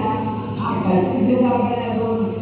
આ આ આ આ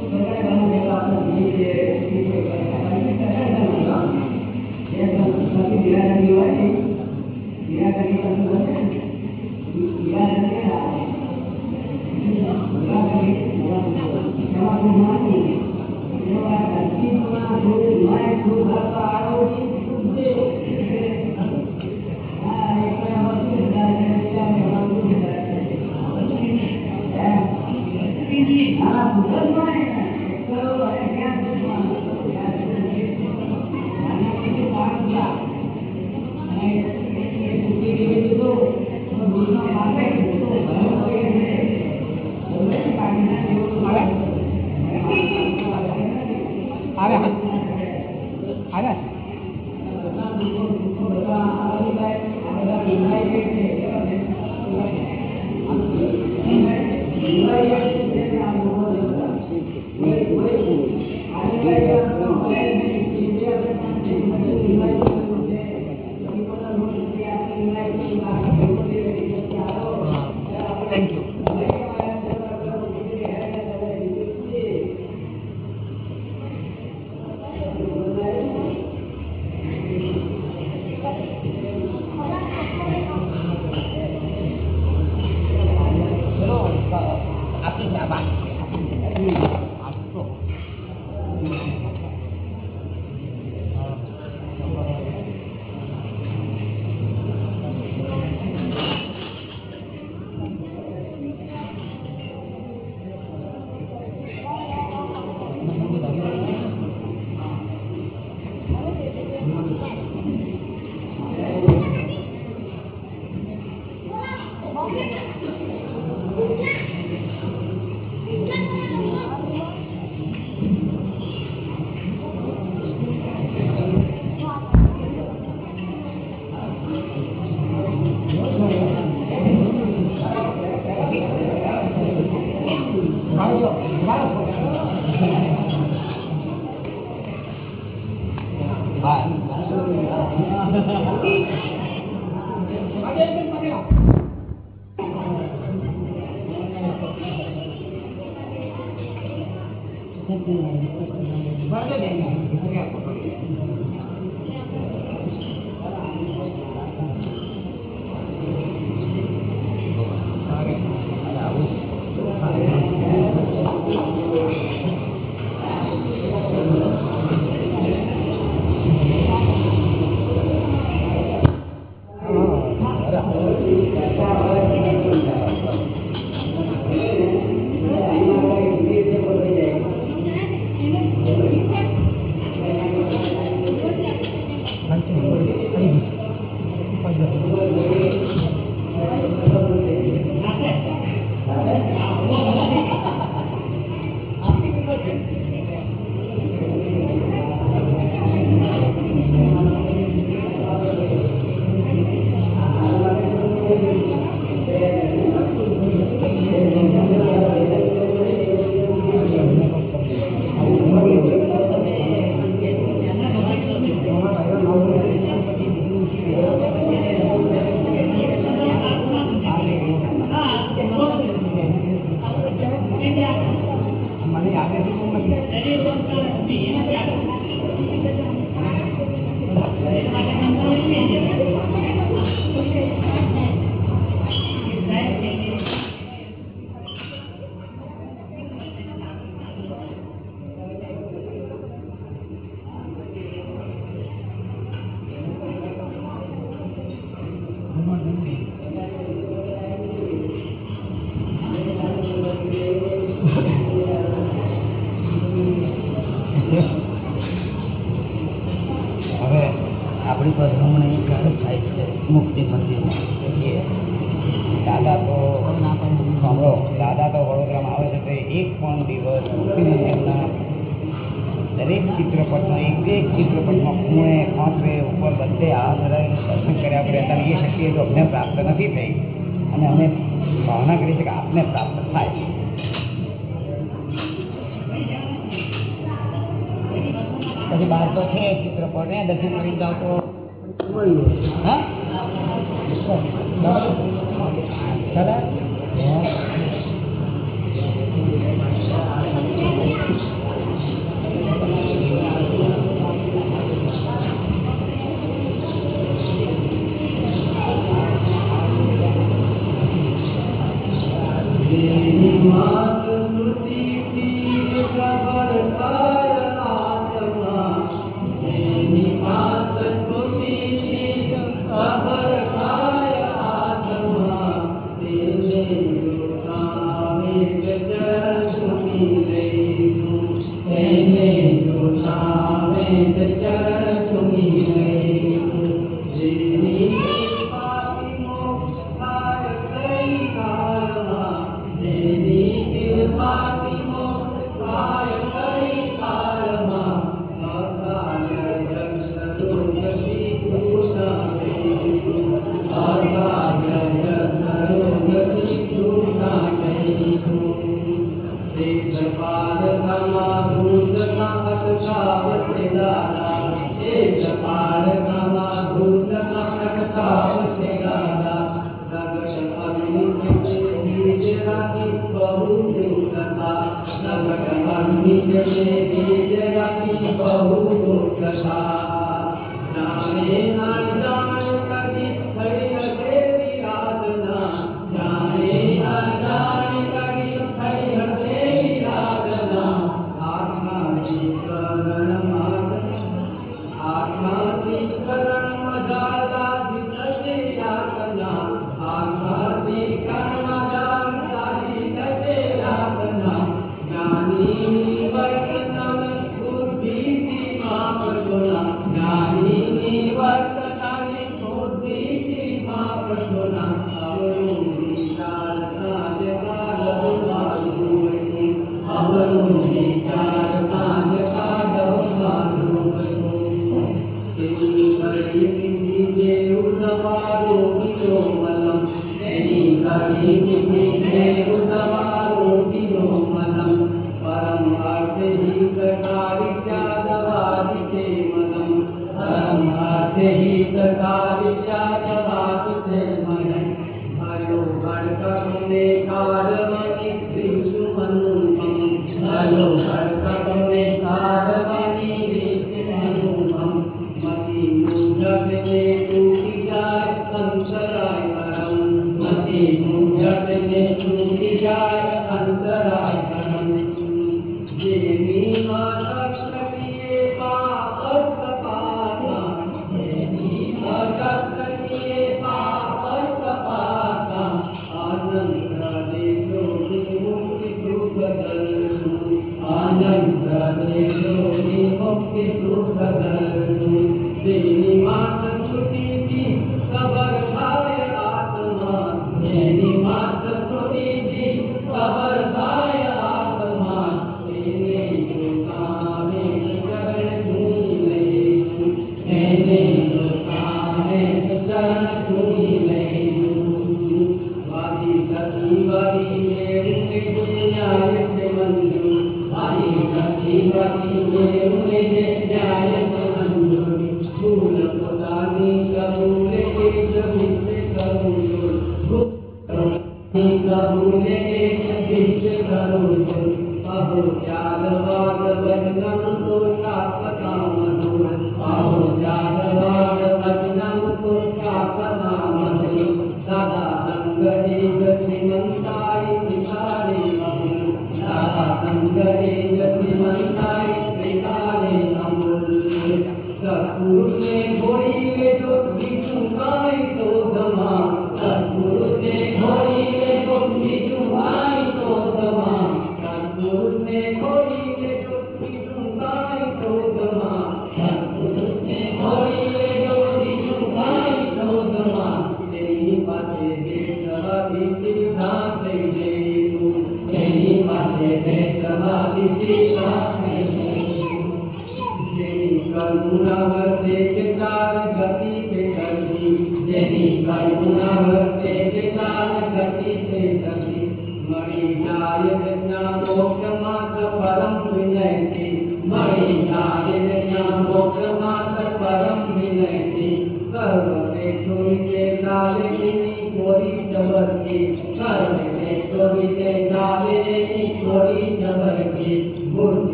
Bagay na yun. Bagay na yun. Thank you.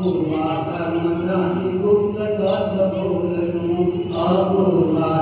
Apurva ધર્મ ક્રાંતિ ગુપ્ત તત્વ બોલનું અપૂર્વા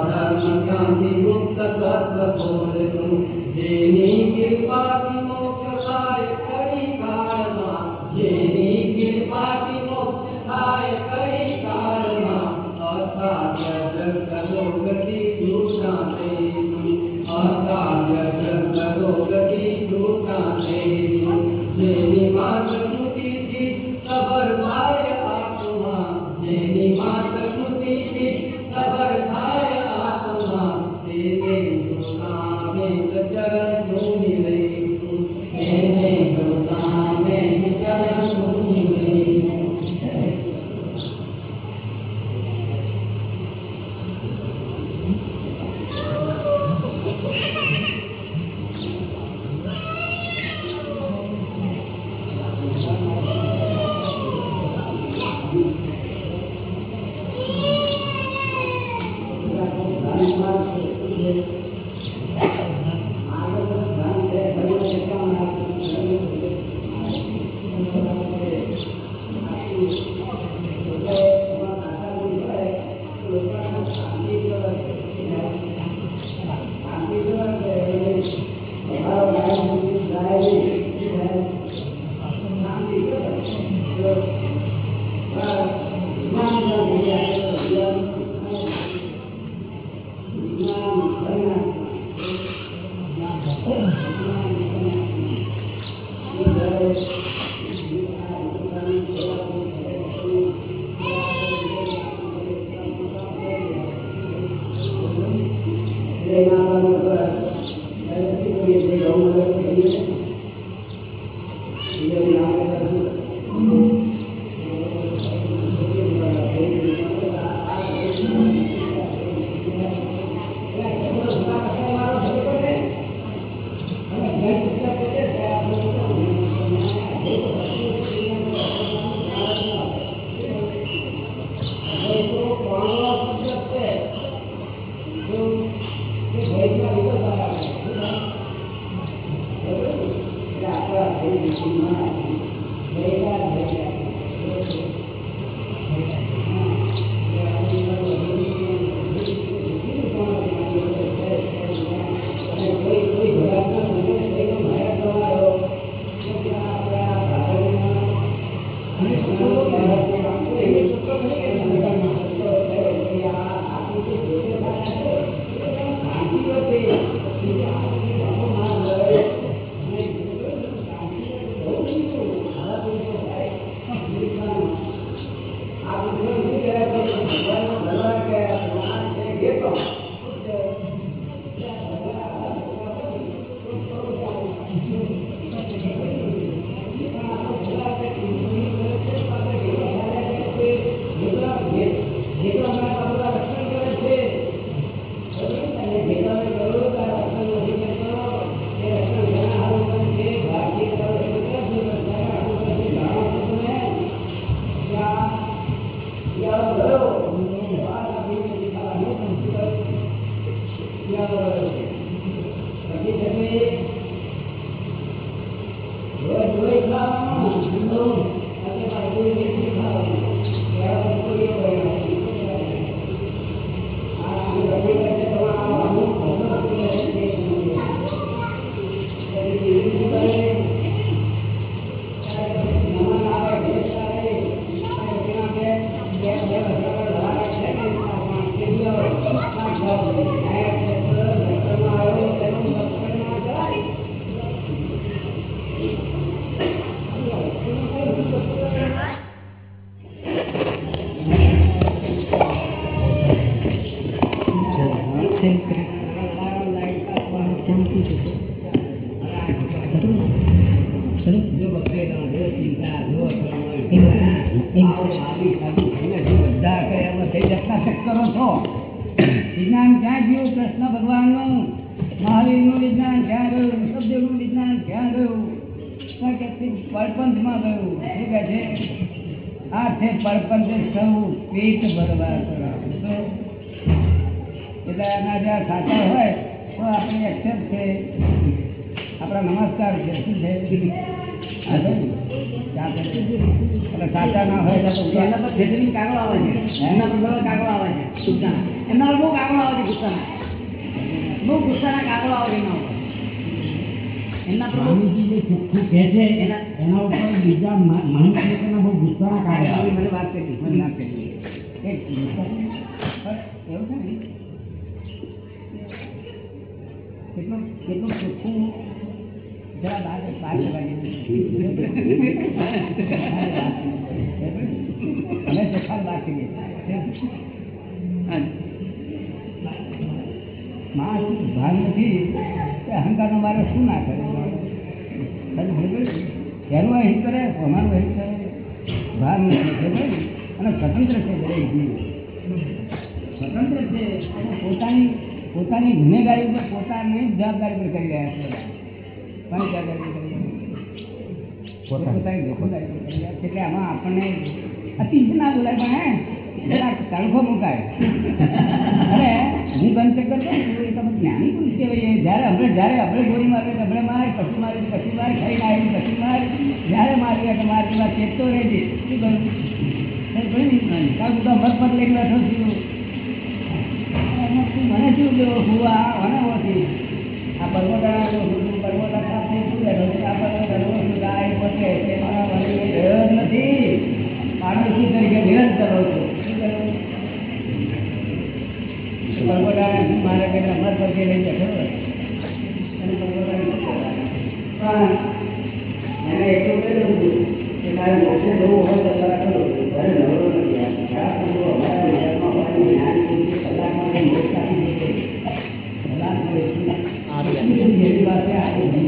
Yeah. જો જરા બહાર બહાર જવા અમે ચોખ્ખા બહાર કરીએ માણસ ભાન નથી કે અહંકારનો મારે શું ના કરે તને ખબર છે? એનું અહીં કરે અમારું અહીં કરે ભાન નથી ખબર છે? અને સ્વતંત્ર છે દરેક જીવ સ્વતંત્ર છે અને પોતાની પોતાની ગુનેગારી ઉપર પોતાની જ જવાબદારી પર કરી રહ્યા છે બધા. કોની કરી? પોતાની જોખમદારી પર કરી રહ્યા છે એટલે આમાં આપણને અતિ ના બોલાય પણ હે જરાક મુકાય. અરે હું બંધ ચક્કર એ તમે જ્ઞાની પુરુષ કહેવાય જ્યારે આપણે જ્યારે આપણે ગોળી મારે આપણે માર પછી મારી પછી માર ખાઈને આવી પછી માર. જ્યારે મારી એટલે મારી વાત ચેતતો રહેજે શું કરું? કારણ કે મત મત લઈને બેઠો છું મને શું જો હું આ મને ઓછી આ પર્વતાળા તે મારા મને ડર નથી પાડોશી તરીકે નિરંતર રહું છું શું કરું પર્વતાળા મારે કે મત પરથી લઈ બેઠો અને એટલું હતું કે મારે મોક્ષે જવું હોય તો નવરો નથી આ. લોકો અમારા Amen.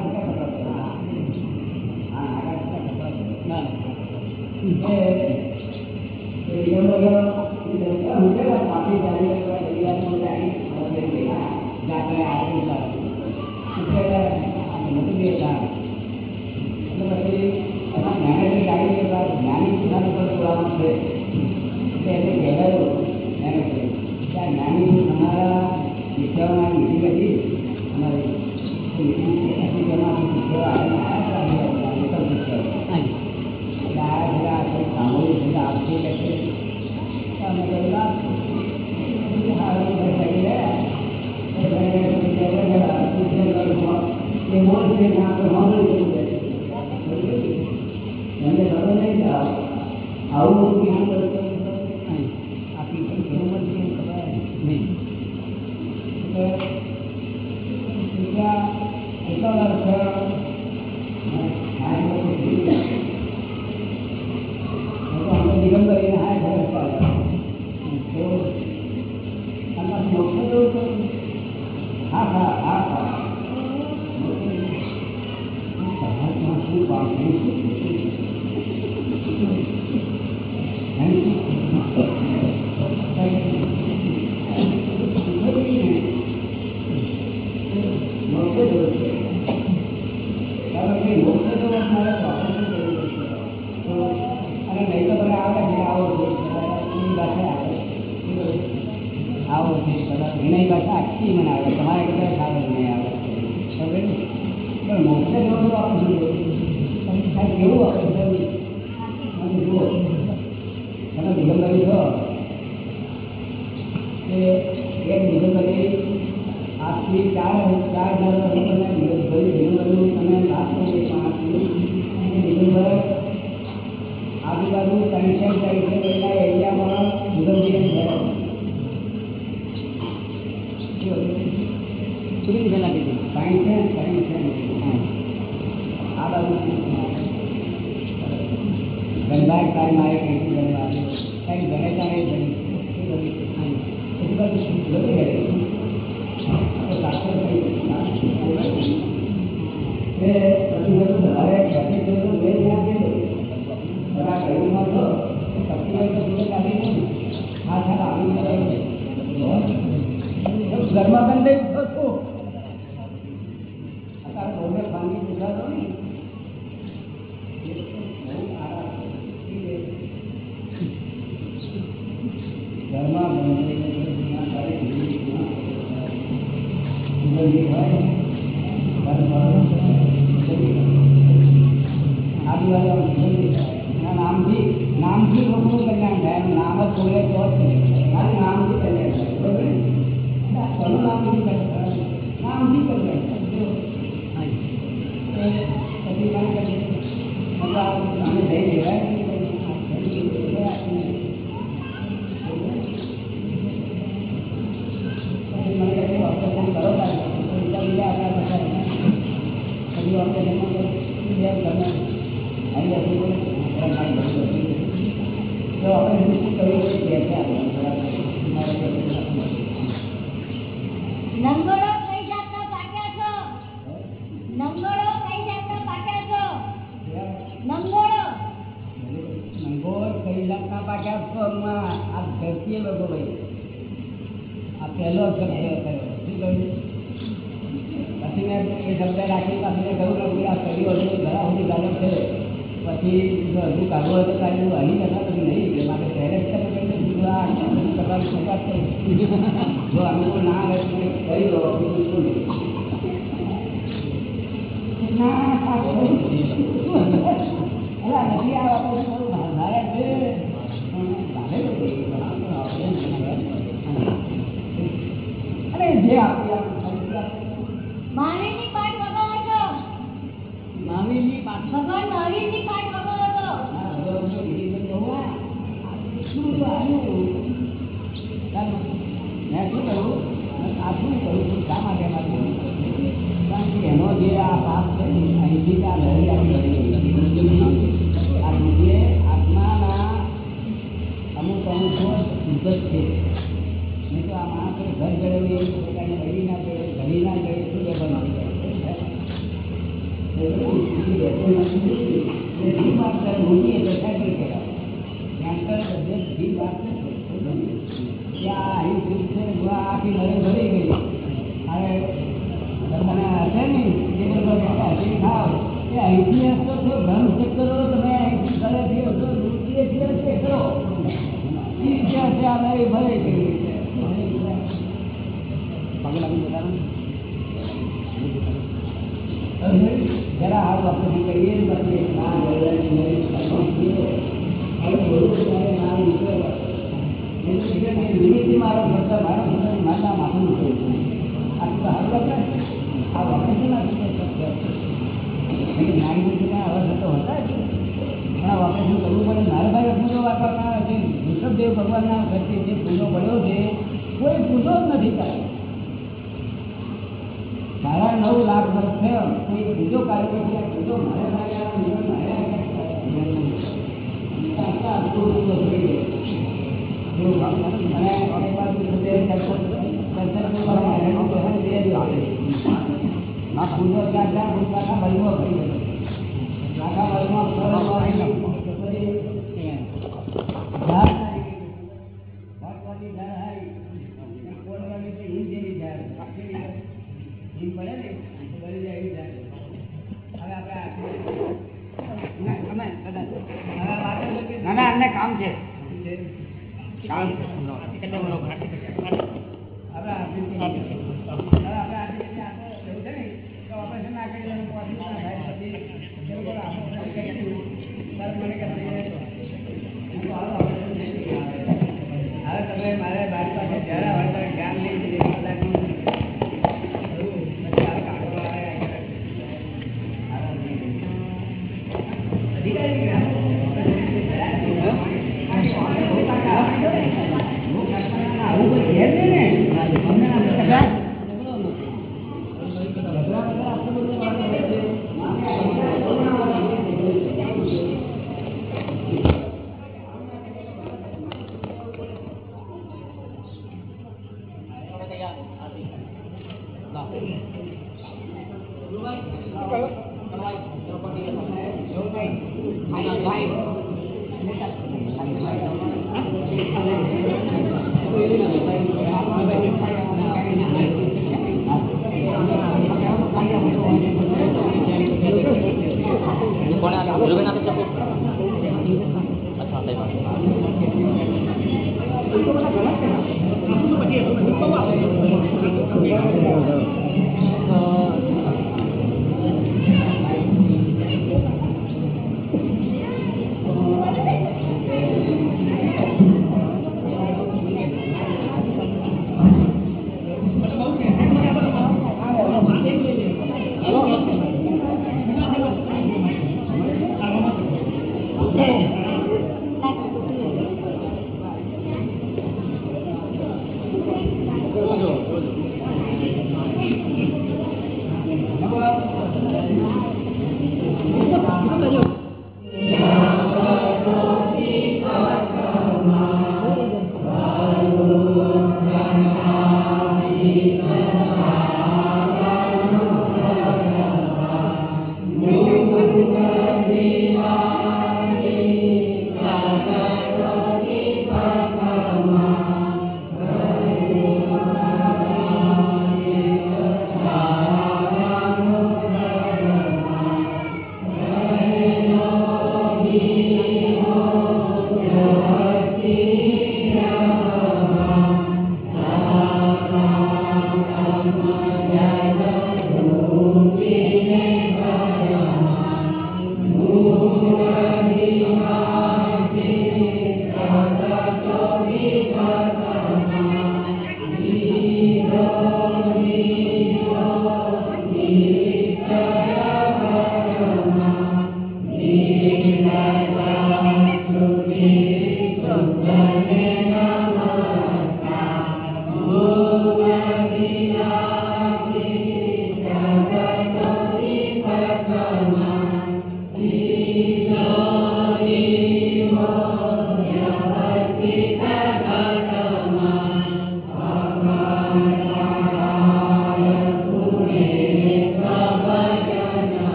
કે પ્રતિબંધ વધારે ક્ષતિગ્રસ્ત સાક્ષાત સ્વરૂપમાં આ ધરતીએ લોકો ભાઈ આ પહેલો શબ્દ થયો. પછી મેં એ શબ્દ રાખી પછી મેં કહ્યું કે આ કડી વર્ષે ઘણા સુધી ગાલક છે પછી જો હજુ કાઢવો હતો કાઢ્યું અહીં કરતા તમે નહીં. એટલે માટે પહેરેજ કરે જો અનુકૂળ ના રહે કહી દો બિલકુલ ના નથી આ વાતો Yeah. ભરે છે. લાખા મરીમાં ભરી ગયો લાખા મરીમાં ના ના અમને કામ છે કામ છે આપણે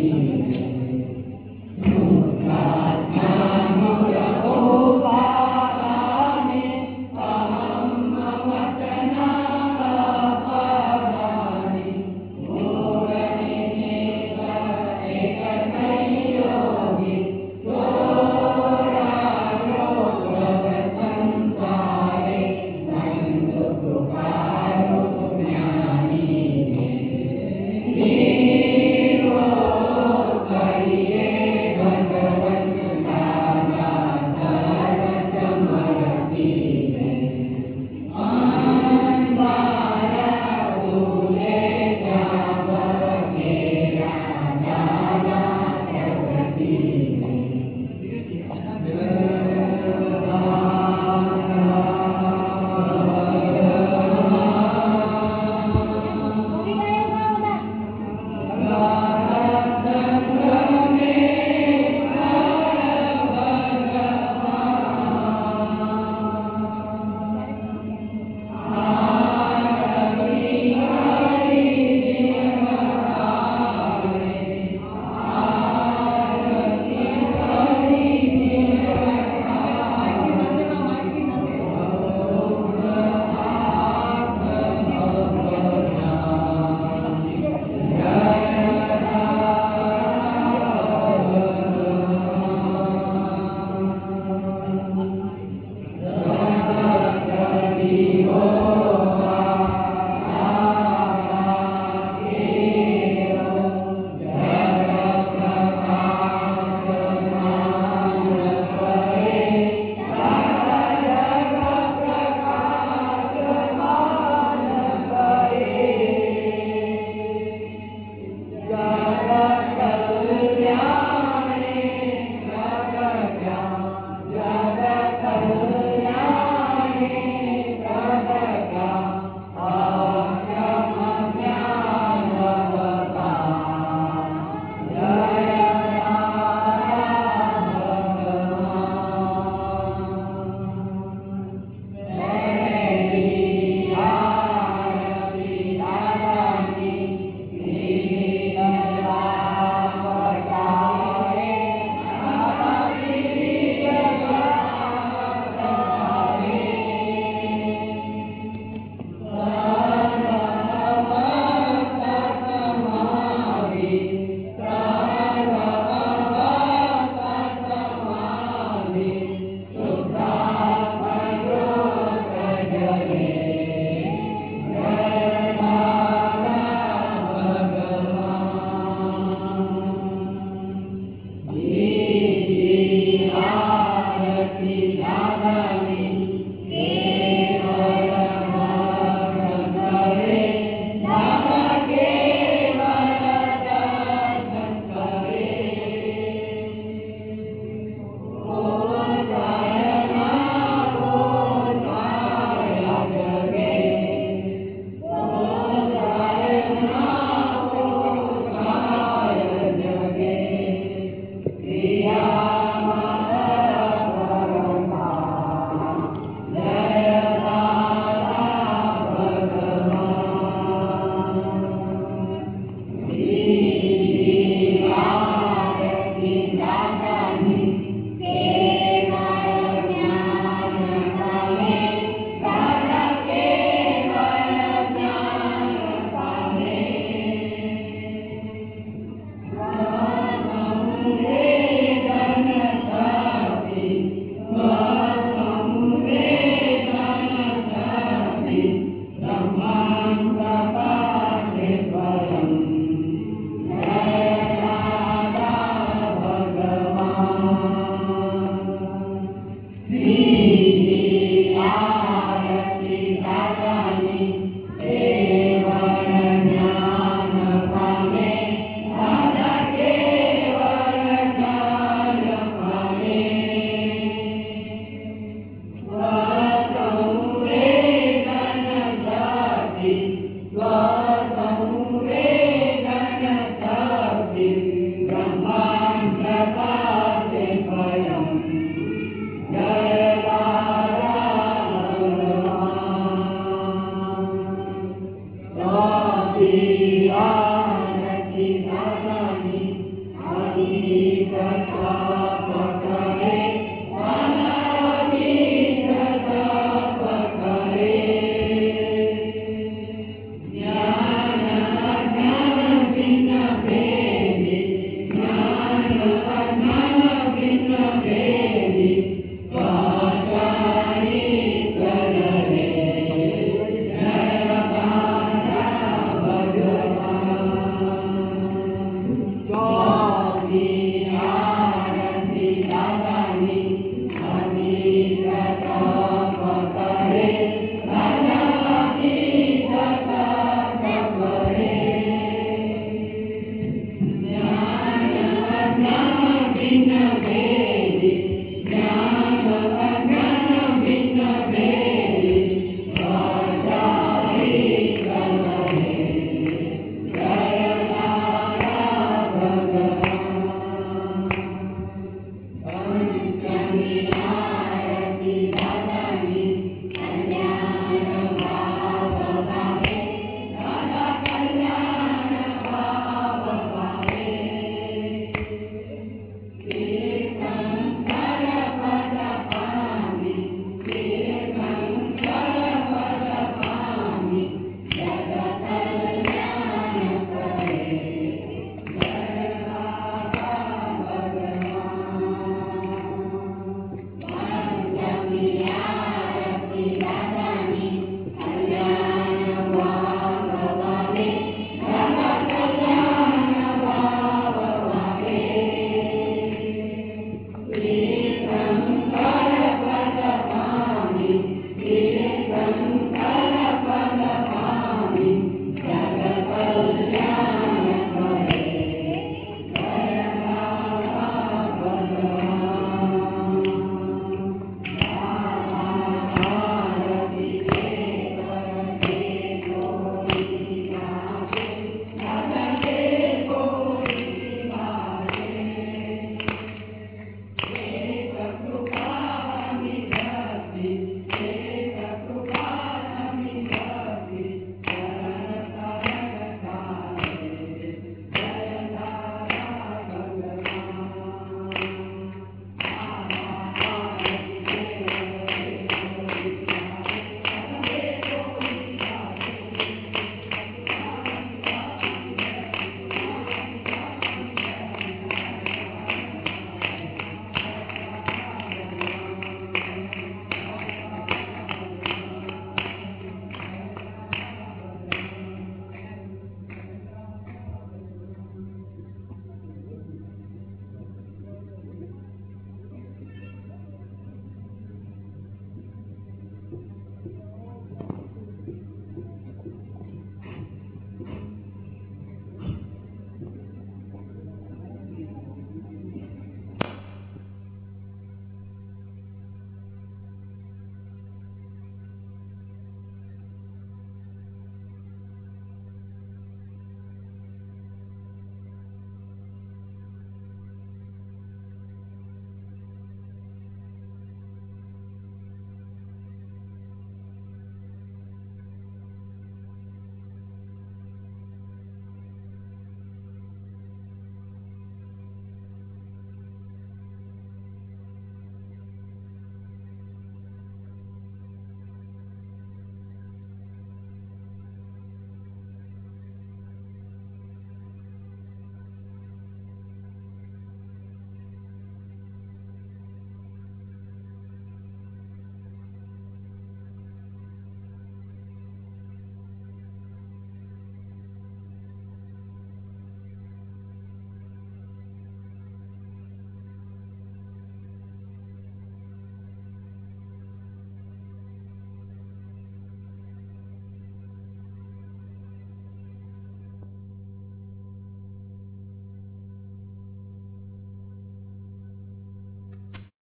Amen.